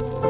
you